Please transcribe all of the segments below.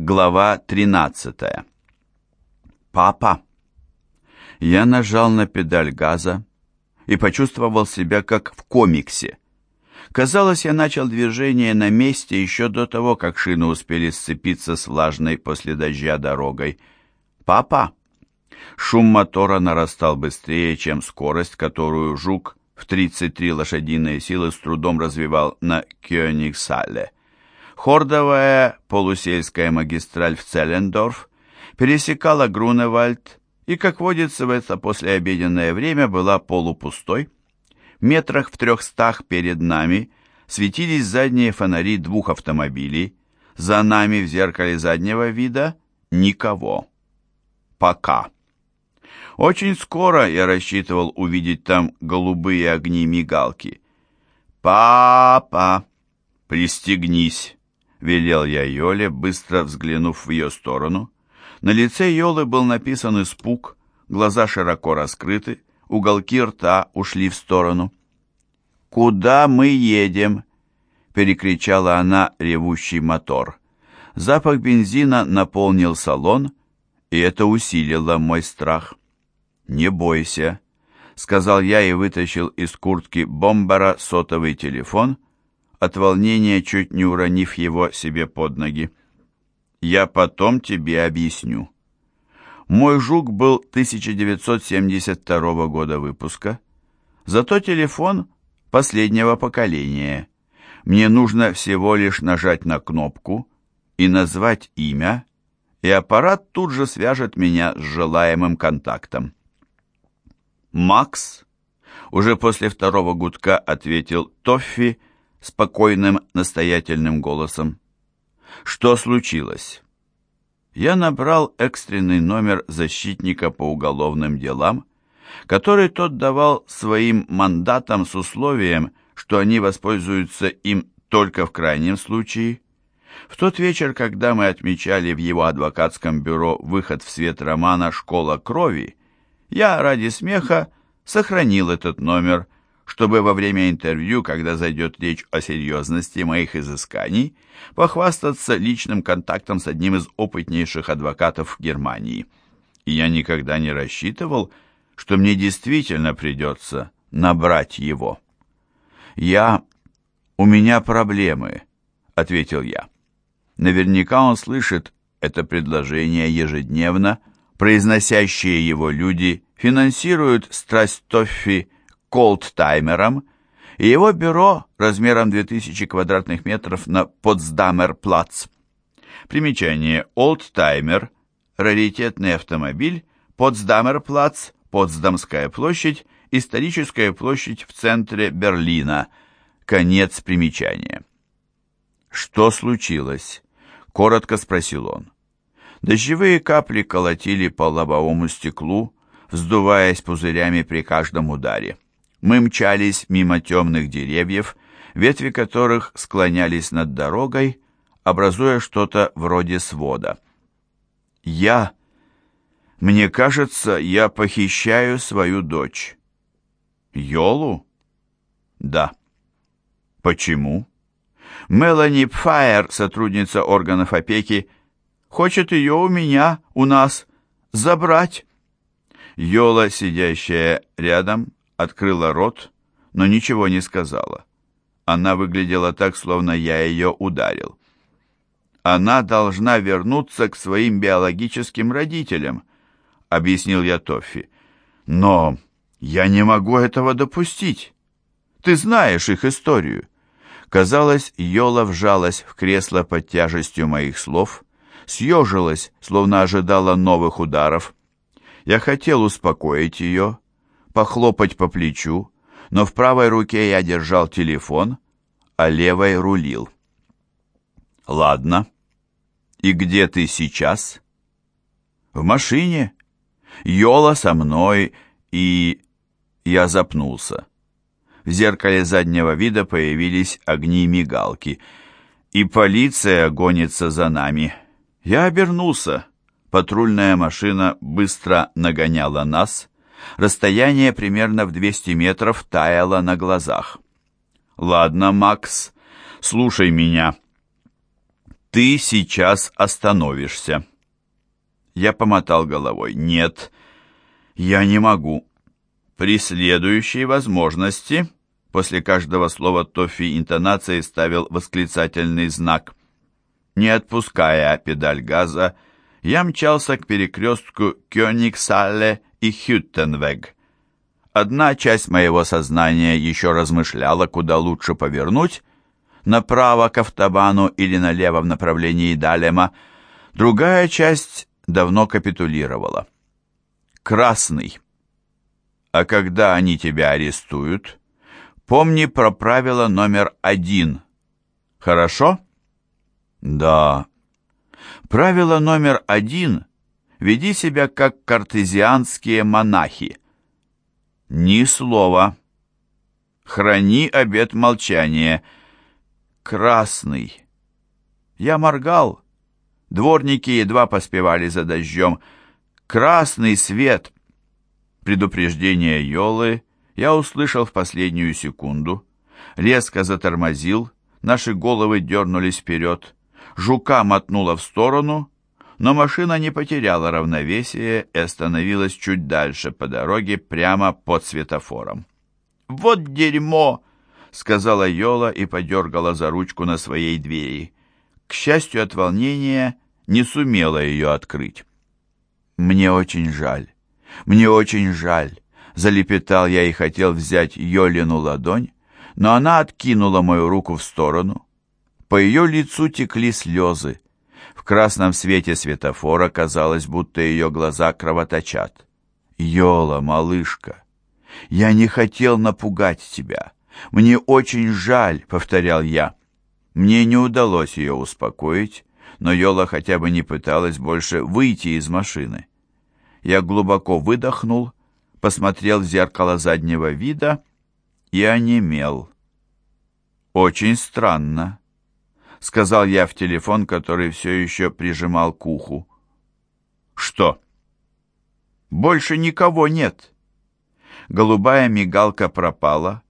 Глава 13. Папа. Я нажал на педаль газа и почувствовал себя как в комиксе. Казалось, я начал движение на месте еще до того, как шины успели сцепиться с влажной после дождя дорогой. Папа. Шум мотора нарастал быстрее, чем скорость, которую жук в 33 лошадиные силы с трудом развивал на Кёнигсале. Хордовая полусельская магистраль в Целлендорф пересекала Груневальд и, как водится в это послеобеденное время, была полупустой. Метрах в трехстах перед нами светились задние фонари двух автомобилей, за нами в зеркале заднего вида никого. Пока. Очень скоро я рассчитывал увидеть там голубые огни мигалки. «Папа, пристегнись!» — велел я Йоле, быстро взглянув в ее сторону. На лице Йолы был написан испуг, глаза широко раскрыты, уголки рта ушли в сторону. «Куда мы едем?» — перекричала она ревущий мотор. Запах бензина наполнил салон, и это усилило мой страх. «Не бойся», — сказал я и вытащил из куртки бомбера сотовый телефон — от волнения чуть не уронив его себе под ноги. «Я потом тебе объясню». Мой жук был 1972 года выпуска, зато телефон последнего поколения. Мне нужно всего лишь нажать на кнопку и назвать имя, и аппарат тут же свяжет меня с желаемым контактом. «Макс?» Уже после второго гудка ответил Тоффи, спокойным, настоятельным голосом. «Что случилось?» Я набрал экстренный номер защитника по уголовным делам, который тот давал своим мандатам с условием, что они воспользуются им только в крайнем случае. В тот вечер, когда мы отмечали в его адвокатском бюро выход в свет романа «Школа крови», я ради смеха сохранил этот номер – чтобы во время интервью, когда зайдет речь о серьезности моих изысканий, похвастаться личным контактом с одним из опытнейших адвокатов Германии. И я никогда не рассчитывал, что мне действительно придется набрать его. «Я... у меня проблемы», — ответил я. Наверняка он слышит это предложение ежедневно, произносящие его люди финансируют страсть Тоффи колдтаймером, и его бюро размером 2000 квадратных метров на Потсдамер-плац. Примечание. Олдтаймер – раритетный автомобиль, Потсдамер-плац, Потсдамская площадь, историческая площадь в центре Берлина. Конец примечания. «Что случилось?» – коротко спросил он. Дождевые капли колотили по лобовому стеклу, вздуваясь пузырями при каждом ударе. Мы мчались мимо темных деревьев, ветви которых склонялись над дорогой, образуя что-то вроде свода. «Я... Мне кажется, я похищаю свою дочь». «Йолу?» «Да». «Почему?» «Мелани Пфайер, сотрудница органов опеки, хочет ее у меня, у нас, забрать». Йола, сидящая рядом, открыла рот, но ничего не сказала. Она выглядела так, словно я ее ударил. «Она должна вернуться к своим биологическим родителям», — объяснил я Тоффи. «Но я не могу этого допустить. Ты знаешь их историю». Казалось, Йола вжалась в кресло под тяжестью моих слов, съежилась, словно ожидала новых ударов. Я хотел успокоить ее, похлопать по плечу, но в правой руке я держал телефон, а левой рулил. «Ладно. И где ты сейчас?» «В машине. Йола со мной, и...» Я запнулся. В зеркале заднего вида появились огни-мигалки, и полиция гонится за нами. Я обернулся. Патрульная машина быстро нагоняла нас, Расстояние примерно в 200 метров таяло на глазах. «Ладно, Макс, слушай меня». «Ты сейчас остановишься». Я помотал головой. «Нет, я не могу. При следующей возможности...» После каждого слова Тоффи интонацией ставил восклицательный знак. Не отпуская педаль газа, я мчался к перекрестку Кёнигсалле и Хюттенвег. Одна часть моего сознания еще размышляла, куда лучше повернуть, направо к автобану или налево в направлении Далема, другая часть давно капитулировала. Красный. А когда они тебя арестуют, помни про правило номер один. Хорошо? Да. Правило номер один — веди себя как картезианские монахи. Ни слова. Храни обет молчания — красный. Я моргал. Дворники едва поспевали за дождем. Красный свет. Предупреждение Йолы я услышал в последнюю секунду. Резко затормозил, наши головы дернулись вперед. Жука мотнула в сторону, но машина не потеряла равновесие и остановилась чуть дальше по дороге, прямо под светофором. «Вот дерьмо!» — сказала Йола и подергала за ручку на своей двери. К счастью, от волнения не сумела ее открыть. «Мне очень жаль, мне очень жаль», — залепетал я и хотел взять Йолину ладонь, но она откинула мою руку в сторону. По ее лицу текли слезы. Красном свете светофора казалось, будто ее глаза кровоточат. «Йола, малышка, я не хотел напугать тебя». «Мне очень жаль», — повторял я. Мне не удалось ее успокоить, но Йола хотя бы не пыталась больше выйти из машины. Я глубоко выдохнул, посмотрел в зеркало заднего вида и онемел. «Очень странно», — сказал я в телефон, который все еще прижимал к уху. «Что?» «Больше никого нет». Голубая мигалка пропала,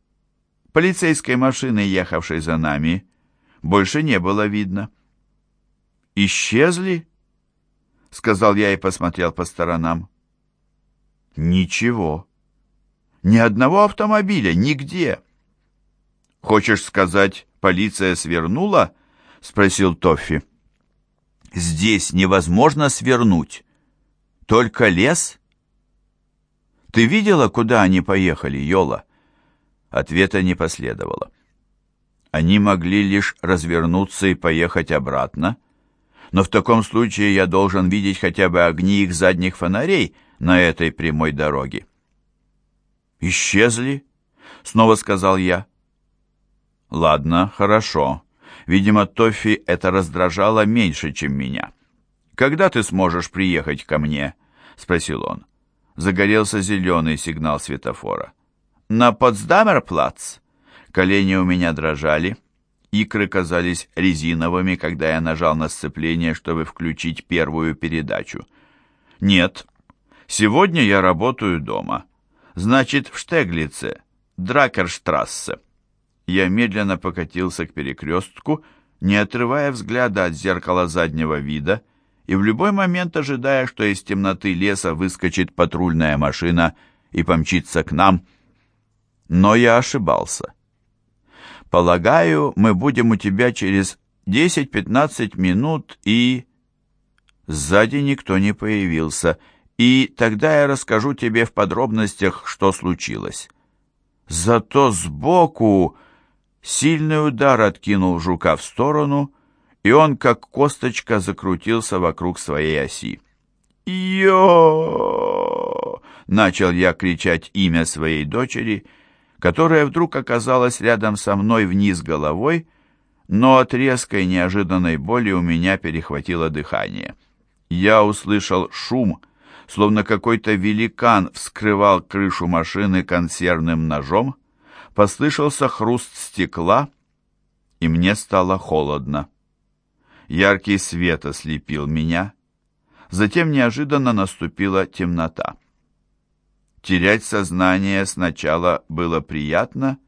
Полицейской машины, ехавшей за нами, больше не было видно. «Исчезли?» — сказал я и посмотрел по сторонам. «Ничего. Ни одного автомобиля, нигде». «Хочешь сказать, полиция свернула?» — спросил Тоффи. «Здесь невозможно свернуть. Только лес?» «Ты видела, куда они поехали, Йола?» Ответа не последовало. Они могли лишь развернуться и поехать обратно, но в таком случае я должен видеть хотя бы огни их задних фонарей на этой прямой дороге. «Исчезли?» — снова сказал я. «Ладно, хорошо. Видимо, Тоффи это раздражало меньше, чем меня. Когда ты сможешь приехать ко мне?» — спросил он. Загорелся зеленый сигнал светофора на Потсдамерплац. Колени у меня дрожали, икры казались резиновыми, когда я нажал на сцепление, чтобы включить первую передачу. Нет, сегодня я работаю дома. Значит, в Штеглице, Дракерштрассе. Я медленно покатился к перекрестку, не отрывая взгляда от зеркала заднего вида, и в любой момент ожидая, что из темноты леса выскочит патрульная машина и помчится к нам — но я ошибался. Полагаю, мы будем у тебя через 10-15 минут и... Сзади никто не появился, и тогда я расскажу тебе в подробностях, что случилось. Зато сбоку сильный удар откинул жука в сторону, и он, как косточка, закрутился вокруг своей оси. «Йо!» — начал я кричать имя своей дочери — которая вдруг оказалась рядом со мной вниз головой, но от резкой неожиданной боли у меня перехватило дыхание. Я услышал шум, словно какой-то великан вскрывал крышу машины консервным ножом, послышался хруст стекла, и мне стало холодно. Яркий свет ослепил меня, затем неожиданно наступила темнота. Терять сознание сначала было приятно,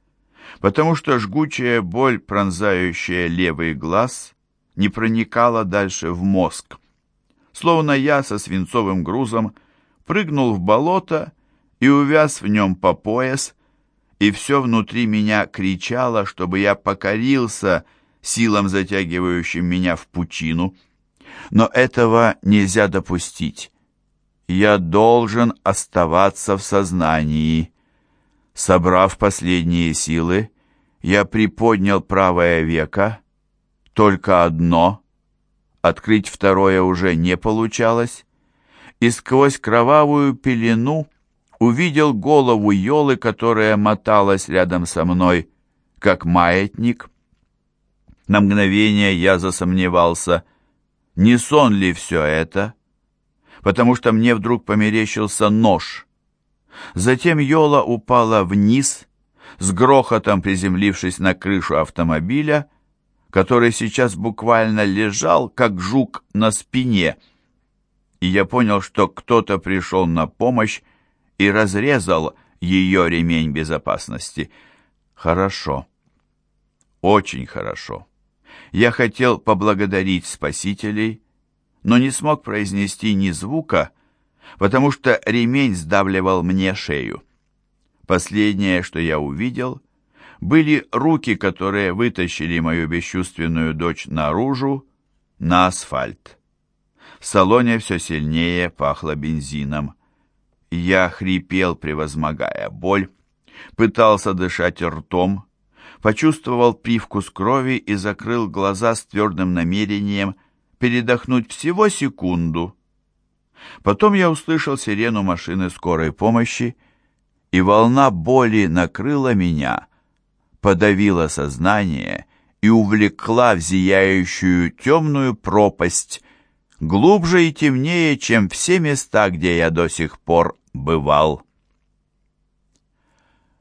потому что жгучая боль, пронзающая левый глаз, не проникала дальше в мозг. Словно я со свинцовым грузом прыгнул в болото и увяз в нем по пояс, и все внутри меня кричало, чтобы я покорился силам, затягивающим меня в пучину. Но этого нельзя допустить. Я должен оставаться в сознании. Собрав последние силы, я приподнял правое веко, только одно, открыть второе уже не получалось, и сквозь кровавую пелену увидел голову Йолы, которая моталась рядом со мной, как маятник. На мгновение я засомневался, не сон ли все это, потому что мне вдруг померещился нож. Затем Йола упала вниз, с грохотом приземлившись на крышу автомобиля, который сейчас буквально лежал, как жук на спине, и я понял, что кто-то пришел на помощь и разрезал ее ремень безопасности. Хорошо. Очень хорошо. Я хотел поблагодарить спасителей, но не смог произнести ни звука, потому что ремень сдавливал мне шею. Последнее, что я увидел, были руки, которые вытащили мою бесчувственную дочь наружу, на асфальт. В салоне все сильнее пахло бензином. Я хрипел, превозмогая боль, пытался дышать ртом, почувствовал привкус крови и закрыл глаза с твердым намерением передохнуть всего секунду. Потом я услышал сирену машины скорой помощи, и волна боли накрыла меня, подавила сознание и увлекла в зияющую темную пропасть, глубже и темнее, чем все места, где я до сих пор бывал.